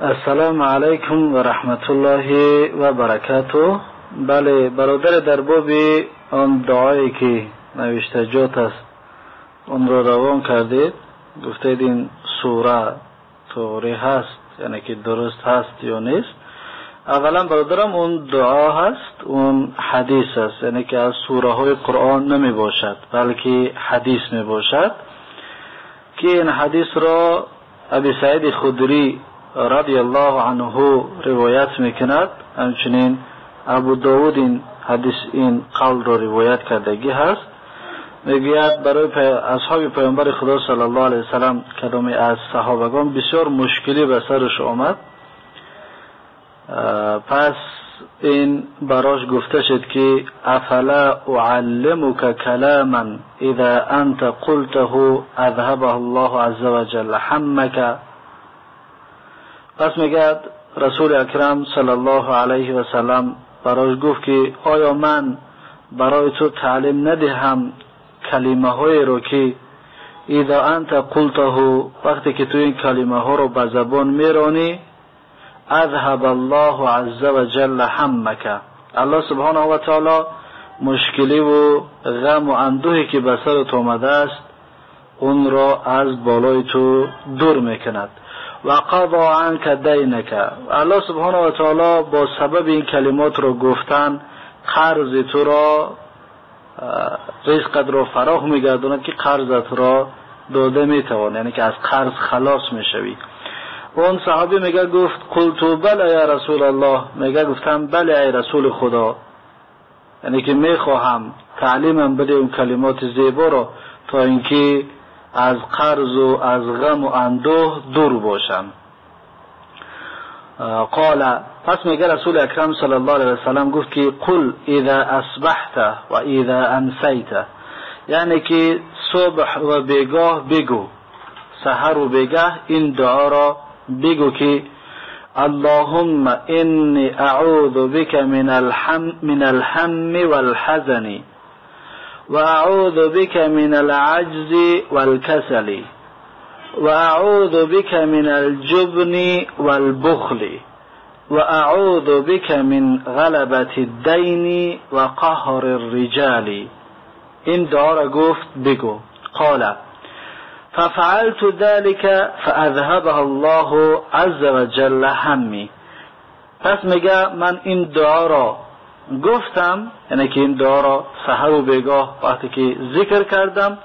السلام علیکم و رحمت الله و برکاته بله برادر در باب آن دعایی که نوشته جات است اون را روان کردید گفتید این سوره طوری هست یعنی که درست هست یا نیست اولا برادرم اون دعا هست اون حدیث است یعنی که از سوره های قرآن نمی باشد بلکه حدیث می باشد که این حدیث را ابی سعید خدری رضی الله عنه روایت می‌کند همچنین ابو داود این حدیث این قول را روایت کردگی هست می‌گوید برای اصحاب پیامبر خدا صلی الله علیه وسلم کدامی از صحابگان بسیار مشکلی به سرش آمد پس این براش گفته شد که افلا اعلمك کلاما اذا انت قلته اذهبه الله عز وجل حمك پس میگه رسول اکرم صلی الله علیه و سلم براش گفت که آیا من برای تو تعلیم ندهم کلمه های رو که اذا انت قلته وقتی که تو این کلمه ها رو به زبان میرانی اذهب الله عز و جل همک الله سبحانه و تعالی مشکلی و غم و اندوهی که به سرت آمده است اون را از بالای تو دور می‌کند. و قضا عنک دینک. الله سبحانه و تعالی با سبب این کلمات رو گفتن قرض تو را رزقت را فراخ میگرداند که قرضت را داده می‌توان یعنی که از قرض خلاص می‌شوی. اون صحابی میگه گفت قلتو بله یا رسول الله. میگه گفتم بله ای رسول خدا. یعنی که می‌خواهم تعلیمم بده اون کلمات زیبا را تا اینکه از قرض و از غم و اندوه دور باشم. قال پس میگه رسول اکرم صلی الله علیه وسلم گفت که قل اذا اصبحت و اذا امسیت یعنی که صبح و بیگاه بگو. سحر و بیگاه این دعا را بگو که اللهم انی اعوذ بك من الهم من الهم والحزن. وأعوذ بك من العجز والكسل وأعوذ بك من الجبن والبخل وأعوذ بك من غلبة الدين وقهر الرجال. این دعا را گفت بگو قال ففعلت ذلك فأذهبها الله عز وجل همي. پس میگه من این دعا را گفتم یعنی که این دعا را سحر و بیگاه وقتی که ذکر کردم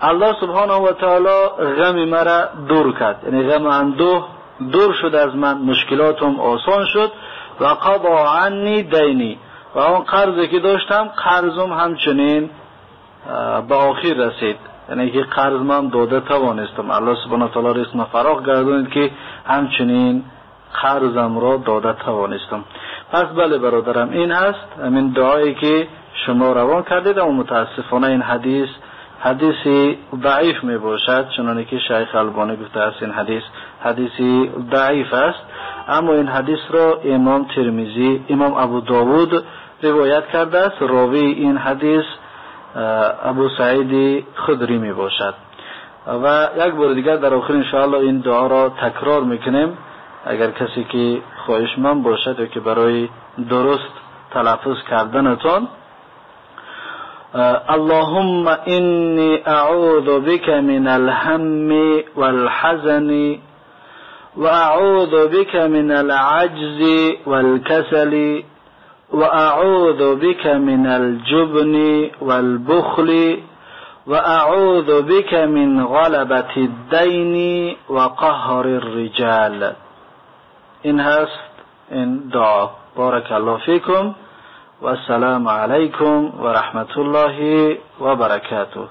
الله سبحانه و تعالی غم مرا دور کرد. یعنی غم اندوه دور شد از من مشکلاتم آسان شد و قضا عنی دینی. و اون قرضی که داشتم قرضم همچنین به آخر رسید. یعنی که قرض من داده توانستم. الله سبحانه تعالی رسم فراغ گردونید که همچنین قرضم را داده توانستم. پس بله برادرم این هست همین دعایی که شما روان کردید اما متاسفانه این حدیث حدیثی ضعیف می باشد چنانه که شیخ البانی گفته است این حدیث حدیثی ضعیف است. اما این حدیث را امام ترمیزی امام ابو داود روایت کرده است. راوی این حدیث ابو سعید خدری می باشد و یک بار دیگر در آخر انشاءالله این دعا را تکرار می‌کنیم. اگر کسی که خواهشمند باشد و که برای درست تلفظ کردنتان اللهم إني أعوذ بك من الهم والحزن وأعوذ بك من العجز والكسل وأعوذ بك من الجبن والبخل وأعوذ بك من غلبة الدين وقهر الرجال. إن هست إن دعا بارك الله فيكم والسلام عليكم ورحمة الله وبركاته